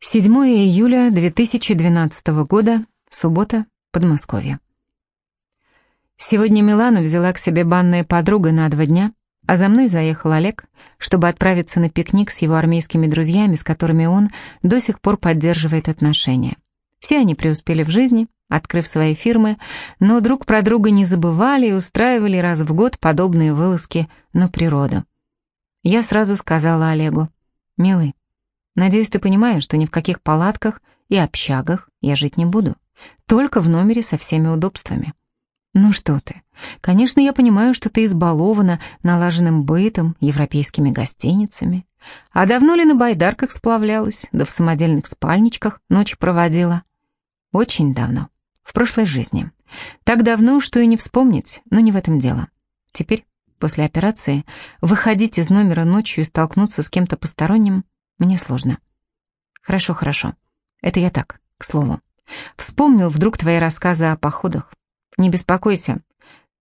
7 июля 2012 года, суббота, Подмосковье. Сегодня Милану взяла к себе банная подруга на два дня, а за мной заехал Олег, чтобы отправиться на пикник с его армейскими друзьями, с которыми он до сих пор поддерживает отношения. Все они преуспели в жизни, открыв свои фирмы, но друг про друга не забывали и устраивали раз в год подобные вылазки на природу. Я сразу сказала Олегу, «Милый, Надеюсь, ты понимаешь, что ни в каких палатках и общагах я жить не буду. Только в номере со всеми удобствами. Ну что ты. Конечно, я понимаю, что ты избалована налаженным бытом, европейскими гостиницами. А давно ли на байдарках сплавлялась, да в самодельных спальничках ночь проводила? Очень давно. В прошлой жизни. Так давно, что и не вспомнить, но не в этом дело. Теперь, после операции, выходить из номера ночью и столкнуться с кем-то посторонним мне сложно. Хорошо, хорошо. Это я так, к слову. Вспомнил вдруг твои рассказы о походах. Не беспокойся.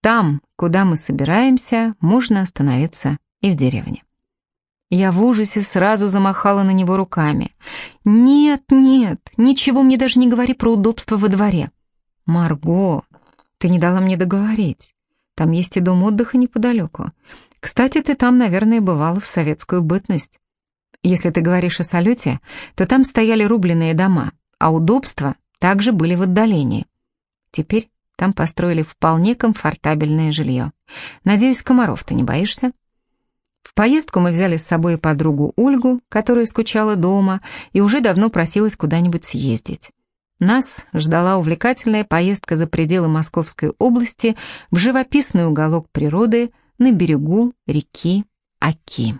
Там, куда мы собираемся, можно остановиться и в деревне. Я в ужасе сразу замахала на него руками. «Нет, нет, ничего мне даже не говори про удобство во дворе». «Марго, ты не дала мне договорить. Там есть и дом отдыха неподалеку. Кстати, ты там, наверное, бывала в советскую бытность. Если ты говоришь о салюте, то там стояли рубленые дома, а удобства также были в отдалении. Теперь там построили вполне комфортабельное жилье. Надеюсь, комаров ты не боишься? В поездку мы взяли с собой подругу Ольгу, которая скучала дома и уже давно просилась куда-нибудь съездить. Нас ждала увлекательная поездка за пределы Московской области в живописный уголок природы на берегу реки Аки.